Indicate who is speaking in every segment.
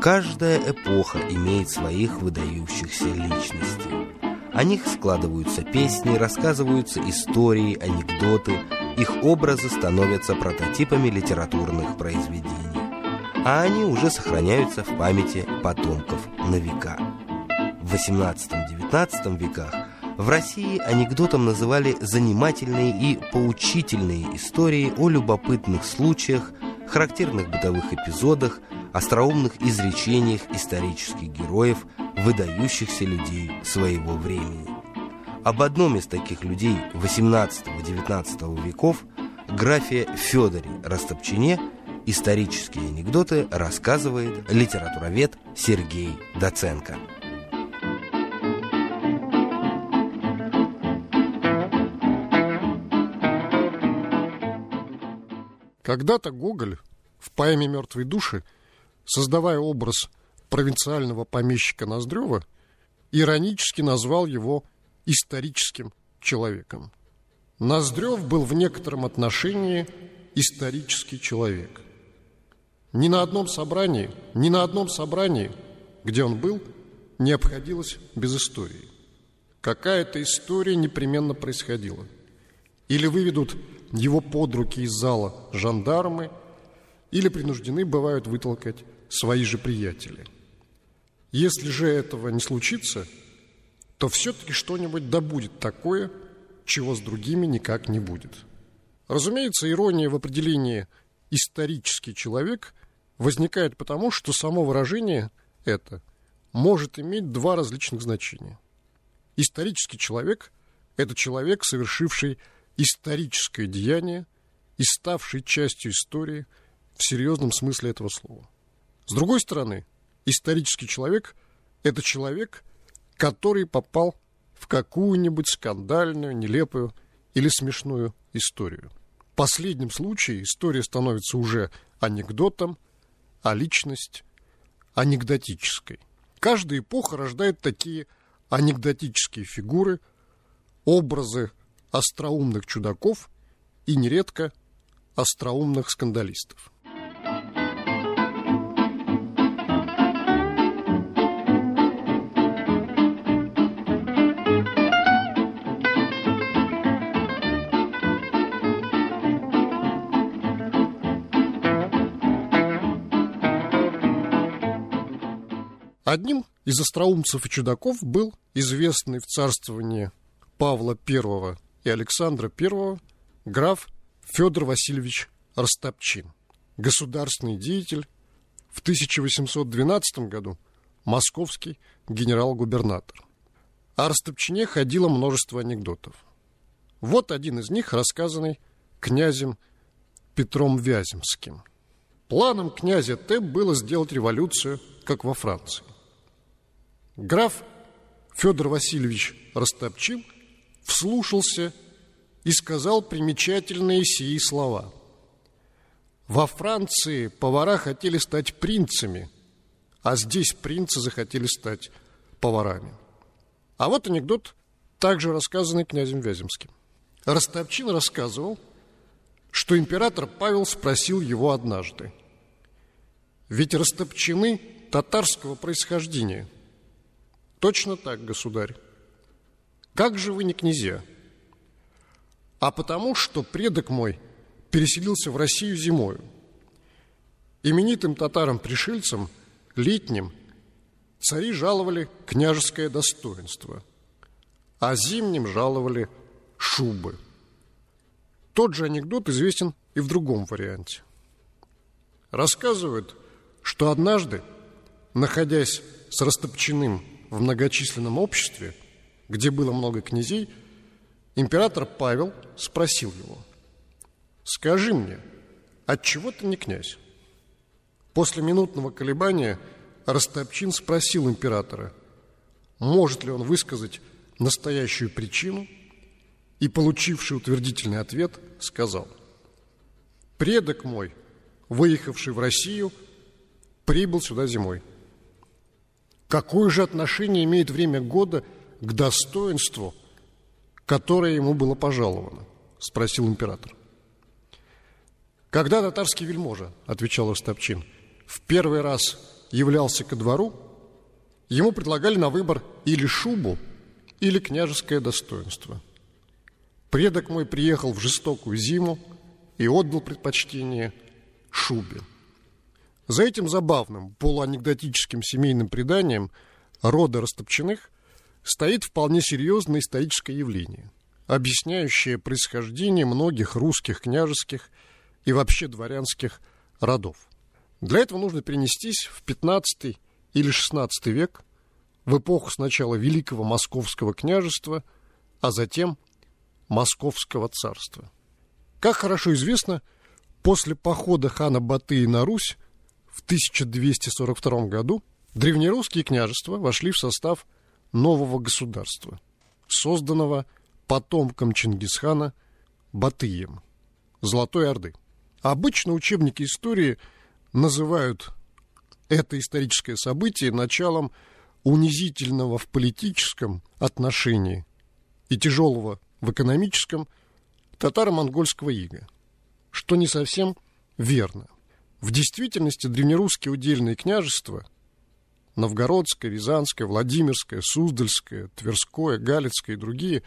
Speaker 1: Каждая эпоха имеет своих выдающихся личностей. О них складываются песни, рассказываются истории, анекдоты, их образы становятся прототипами литературных произведений. А они уже сохраняются в памяти потомков на века. В XVIII-XIX веках в России анекдотом называли занимательные и поучительные истории о любопытных случаях, характерных бытовых эпизодах, остроумных изречениях исторических героев, выдающихся людей своего времени. Об одном из таких людей XVIII-XIX веков, графе Федоре Растопчине, исторические анекдоты рассказывает литературовед Сергей Доценко.
Speaker 2: Когда-то Гоголь в поэме «Мертвые души», создавая образ провинциального помещика Ноздрева, иронически назвал его историческим человеком. Ноздрев был в некотором отношении исторический человек. Ни на одном собрании, ни на одном собрании, где он был, не обходилось без истории. Какая-то история непременно происходила. Или выведут его под руки из зала жандармы, или принуждены бывают вытолкать свои же приятели. Если же этого не случится, то все-таки что-нибудь да будет такое, чего с другими никак не будет. Разумеется, ирония в определении «исторический человек» возникает потому, что само выражение это может иметь два различных значения. Исторический человек – это человек, совершивший историческое деяние и ставший частью истории в серьезном смысле этого слова. С другой стороны, исторический человек – это человек, который попал в какую-нибудь скандальную, нелепую или смешную историю. В последнем случае история становится уже анекдотом, а личность – анекдотической. Каждая эпоха рождает такие анекдотические фигуры, образы остроумных чудаков и нередко остроумных скандалистов. Одним из остроумцев и чудаков был известный в царствовании Павла I и Александра I граф Федор Васильевич Растопчин, государственный деятель, в 1812 году московский генерал-губернатор. О Растопчине ходило множество анекдотов. Вот один из них, рассказанный князем Петром Вяземским. Планом князя Т было сделать революцию, как во Франции. Граф Федор Васильевич Растопчин вслушался и сказал примечательные сии слова. Во Франции повара хотели стать принцами, а здесь принцы захотели стать поварами. А вот анекдот, также рассказанный князем Вяземским. Ростовчин рассказывал, что император Павел спросил его однажды. Ведь растопчины татарского происхождения – Точно так, государь. Как же вы не князья? А потому, что предок мой переселился в Россию зимою. Именитым татарам-пришельцам, летним, цари жаловали княжеское достоинство, а зимним жаловали шубы. Тот же анекдот известен и в другом варианте. Рассказывают, что однажды, находясь с растопченным в многочисленном обществе, где было много князей, император Павел спросил его, «Скажи мне, отчего ты не князь?» После минутного колебания Ростопчин спросил императора, может ли он высказать настоящую причину, и, получивший утвердительный ответ, сказал, «Предок мой, выехавший в Россию, прибыл сюда зимой. Какое же отношение имеет время года к достоинству, которое ему было пожаловано? Спросил император. Когда татарский вельможа, отвечал Остапчин, в первый раз являлся ко двору, ему предлагали на выбор или шубу, или княжеское достоинство. Предок мой приехал в жестокую зиму и отдал предпочтение шубе. За этим забавным полуанекдотическим семейным преданием рода Растопчиных стоит вполне серьезное историческое явление, объясняющее происхождение многих русских княжеских и вообще дворянских родов. Для этого нужно перенестись в 15 или 16 век, в эпоху сначала Великого Московского княжества, а затем Московского царства. Как хорошо известно, после похода хана Батыя на Русь в 1242 году древнерусские княжества вошли в состав нового государства, созданного потомком Чингисхана Батыем, Золотой Орды. Обычно учебники истории называют это историческое событие началом унизительного в политическом отношении и тяжелого в экономическом татаро-монгольского ига, что не совсем верно. В действительности древнерусские удельные княжества Новгородское, Рязанское, Владимирское, Суздальское, Тверское, Галицкое и другие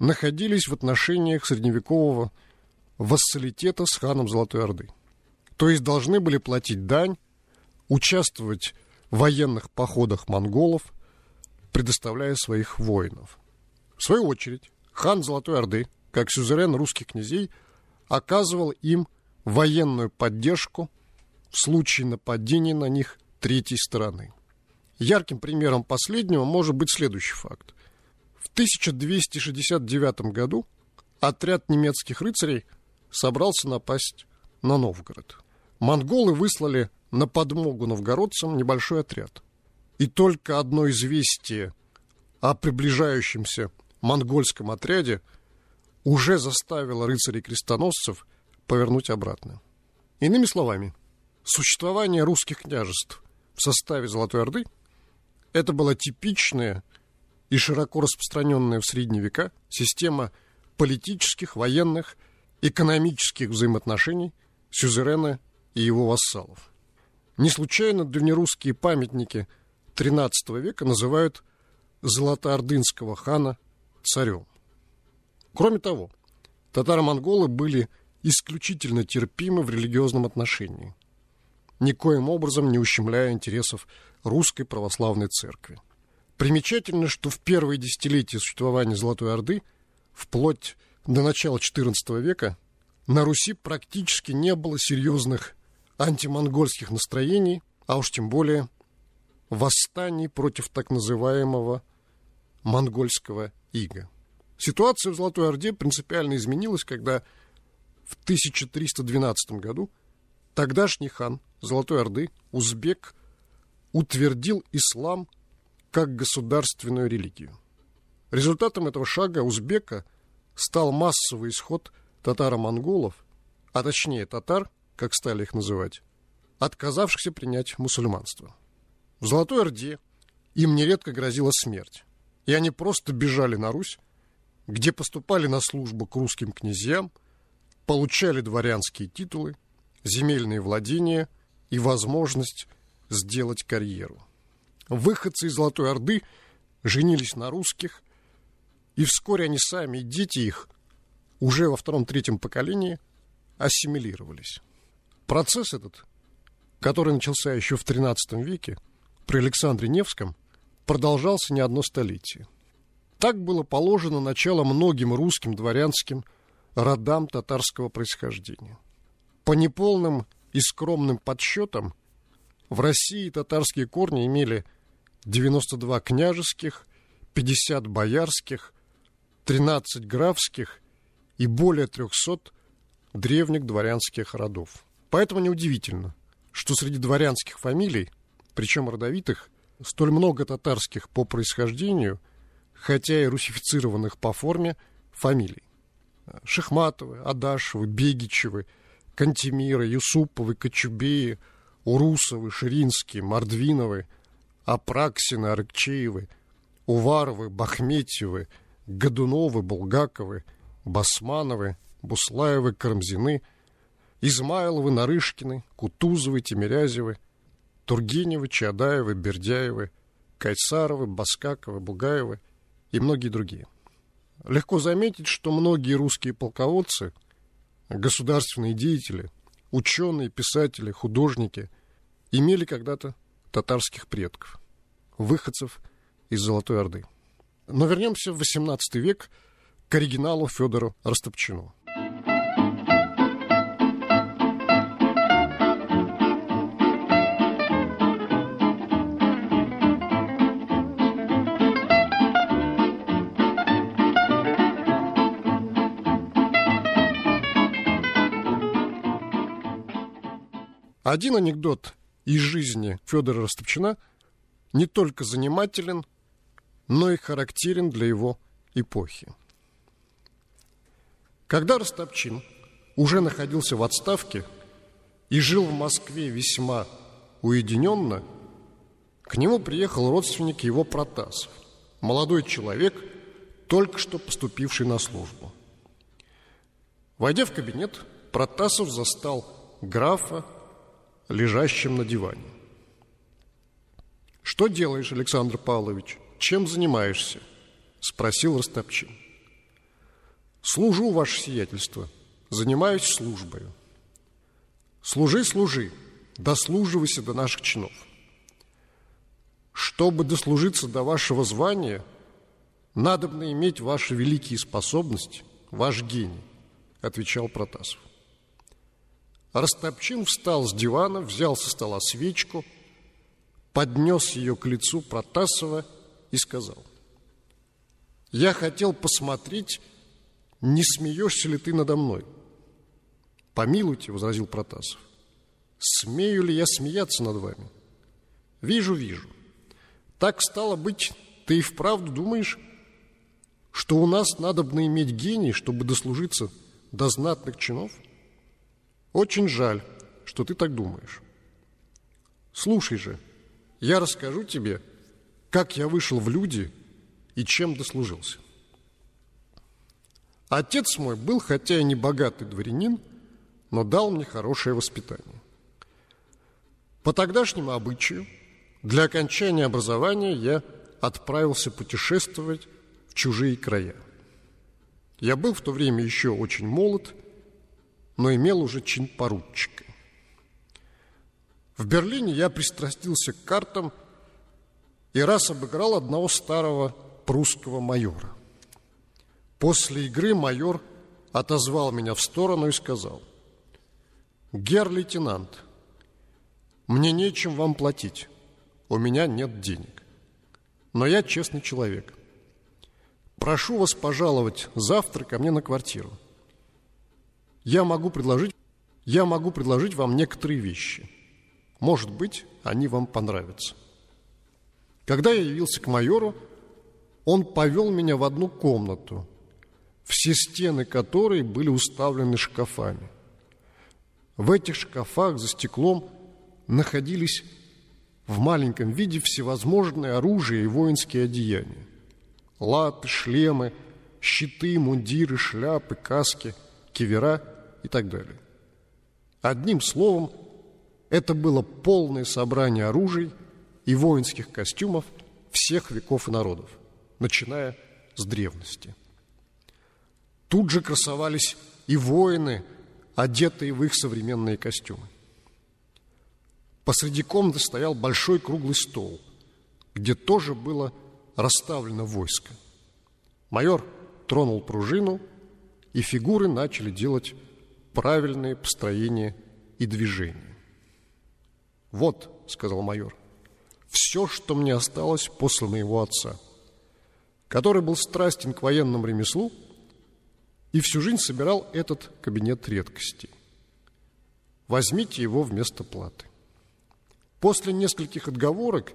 Speaker 2: находились в отношениях средневекового вассалитета с ханом Золотой Орды. То есть должны были платить дань, участвовать в военных походах монголов, предоставляя своих воинов. В свою очередь, хан Золотой Орды, как сюзерен русских князей, оказывал им военную поддержку в случае нападения на них третьей стороны. Ярким примером последнего может быть следующий факт. В 1269 году отряд немецких рыцарей собрался напасть на Новгород. Монголы выслали на подмогу новгородцам небольшой отряд. И только одно известие о приближающемся монгольском отряде уже заставило рыцарей-крестоносцев повернуть обратно. Иными словами, существование русских княжеств в составе Золотой Орды это была типичная и широко распространенная в средние века система политических, военных, экономических взаимоотношений сюзерена и его вассалов. Не случайно древнерусские памятники XIII века называют золотоордынского хана царем. Кроме того, татаро-монголы были исключительно терпимы в религиозном отношении, никоим образом не ущемляя интересов русской православной церкви. Примечательно, что в первые десятилетия существования Золотой Орды, вплоть до начала XIV века, на Руси практически не было серьезных антимонгольских настроений, а уж тем более восстаний против так называемого монгольского ига. Ситуация в Золотой Орде принципиально изменилась, когда в 1312 году тогдашний хан Золотой Орды, узбек, утвердил ислам как государственную религию. Результатом этого шага узбека стал массовый исход татаро-монголов, а точнее татар, как стали их называть, отказавшихся принять мусульманство. В Золотой Орде им нередко грозила смерть, и они просто бежали на Русь, где поступали на службу к русским князьям, получали дворянские титулы, земельные владения и возможность сделать карьеру. Выходцы из Золотой Орды женились на русских, и вскоре они сами и дети их уже во втором-третьем поколении ассимилировались. Процесс этот, который начался еще в XIII веке при Александре Невском, продолжался не одно столетие. Так было положено начало многим русским дворянским родам татарского происхождения. По неполным и скромным подсчетам в России татарские корни имели 92 княжеских, 50 боярских, 13 графских и более 300 древних дворянских родов. Поэтому неудивительно, что среди дворянских фамилий, причем родовитых, столь много татарских по происхождению, хотя и русифицированных по форме, фамилий. Шахматовы, Адашевы, Бегичевы, Кантемиры, Юсуповы, Кочубеи, Урусовы, Ширинские, Мордвиновы, Апраксины, Аракчеевы, Уваровы, Бахметьевы, Годуновы, Булгаковы, Басмановы, Буслаевы, Карамзины – Измайловы, Нарышкины, Кутузовы, Тимирязевы, Тургеневы, Чадаевы, Бердяевы, Кайсаровы, Баскаковы, Бугаевы и многие другие. Легко заметить, что многие русские полководцы, государственные деятели, ученые, писатели, художники имели когда-то татарских предков, выходцев из Золотой Орды. Но вернемся в XVIII век к оригиналу Федору Растопчину. Один анекдот из жизни Федора Растопчина не только занимателен, но и характерен для его эпохи. Когда Растопчин уже находился в отставке и жил в Москве весьма уединенно, к нему приехал родственник его Протасов, молодой человек, только что поступивший на службу. Войдя в кабинет, Протасов застал графа лежащим на диване. «Что делаешь, Александр Павлович? Чем занимаешься?» – спросил Растопчин. «Служу, ваше сиятельство, занимаюсь службой». «Служи, служи, дослуживайся до наших чинов». «Чтобы дослужиться до вашего звания, надобно иметь ваши великие способности, ваш гений», – отвечал Протасов. Растопчин встал с дивана, взял со стола свечку, поднес ее к лицу Протасова и сказал, «Я хотел посмотреть, не смеешься ли ты надо мной?» «Помилуйте», — возразил Протасов, «смею ли я смеяться над вами?» «Вижу, вижу. Так стало быть, ты и вправду думаешь, что у нас надобно иметь гений, чтобы дослужиться до знатных чинов?» Очень жаль, что ты так думаешь. Слушай же, я расскажу тебе, как я вышел в люди и чем дослужился. Отец мой был, хотя и не богатый дворянин, но дал мне хорошее воспитание. По тогдашнему обычаю, для окончания образования я отправился путешествовать в чужие края. Я был в то время еще очень молод – но имел уже чин поручика. В Берлине я пристрастился к картам и раз обыграл одного старого прусского майора. После игры майор отозвал меня в сторону и сказал, «Гер-лейтенант, мне нечем вам платить, у меня нет денег, но я честный человек. Прошу вас пожаловать завтра ко мне на квартиру я могу предложить, я могу предложить вам некоторые вещи. Может быть, они вам понравятся. Когда я явился к майору, он повел меня в одну комнату, все стены которой были уставлены шкафами. В этих шкафах за стеклом находились в маленьком виде всевозможные оружия и воинские одеяния. Латы, шлемы, щиты, мундиры, шляпы, каски, кивера – и так далее. Одним словом, это было полное собрание оружий и воинских костюмов всех веков и народов, начиная с древности. Тут же красовались и воины, одетые в их современные костюмы. Посреди комнаты стоял большой круглый стол, где тоже было расставлено войско. Майор тронул пружину, и фигуры начали делать правильное построение и движение. «Вот», — сказал майор, — «все, что мне осталось после моего отца, который был страстен к военному ремеслу и всю жизнь собирал этот кабинет редкостей. Возьмите его вместо платы». После нескольких отговорок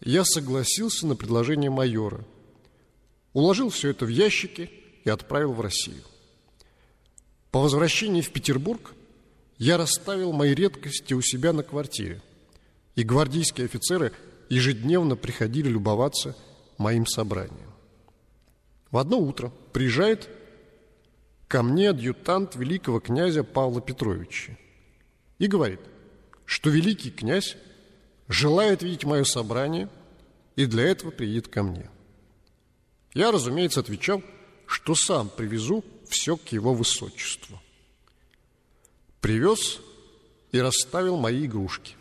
Speaker 2: я согласился на предложение майора, уложил все это в ящики и отправил в Россию. По возвращении в Петербург я расставил мои редкости у себя на квартире, и гвардейские офицеры ежедневно приходили любоваться моим собранием. В одно утро приезжает ко мне адъютант великого князя Павла Петровича и говорит, что великий князь желает видеть мое собрание и для этого приедет ко мне. Я, разумеется, отвечал, что сам привезу все к его высочеству. Привез и расставил мои игрушки.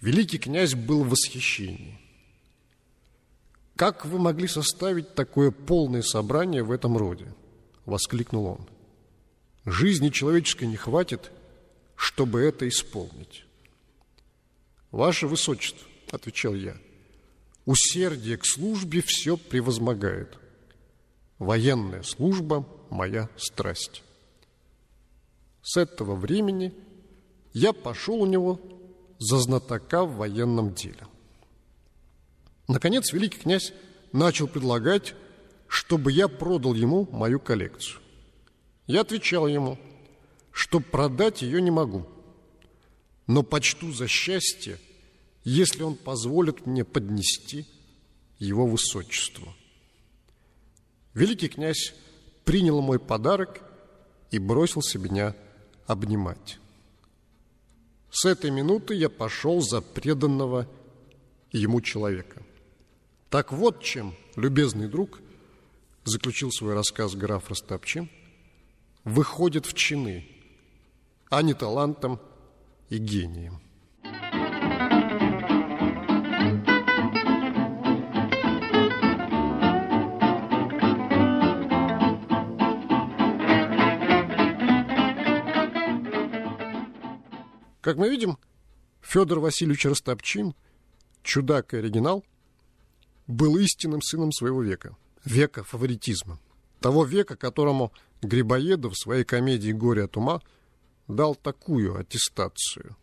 Speaker 2: Великий князь был в восхищении. «Как вы могли составить такое полное собрание в этом роде?» — воскликнул он. «Жизни человеческой не хватит, чтобы это исполнить». «Ваше Высочество», — отвечал я, — «усердие к службе все превозмогает. Военная служба — моя страсть». С этого времени я пошел у него за знатока в военном деле. Наконец, великий князь начал предлагать, чтобы я продал ему мою коллекцию. Я отвечал ему, что продать ее не могу, но почту за счастье, если он позволит мне поднести его высочеству. Великий князь принял мой подарок и бросился меня обнимать. С этой минуты я пошел за преданного ему человека. Так вот чем, любезный друг, заключил свой рассказ граф Ростопчин, выходит в чины, а не талантом и гением. Как мы видим, Федор Васильевич Ростопчин, чудак и оригинал, был истинным сыном своего века, века фаворитизма. Того века, которому Грибоедов в своей комедии «Горе от ума» дал такую аттестацию.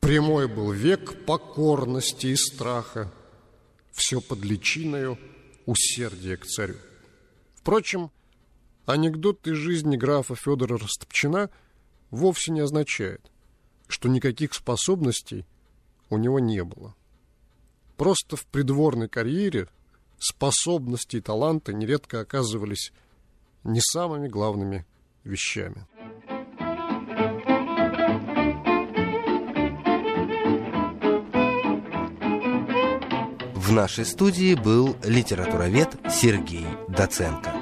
Speaker 2: Прямой был век покорности и страха, все под личиною усердия к царю. Впрочем, анекдот из жизни графа Федора Ростопчина вовсе не означает, что никаких способностей у него не было. Просто в придворной карьере способности и таланты нередко оказывались не самыми главными вещами.
Speaker 1: В нашей студии был литературовед Сергей Доценко.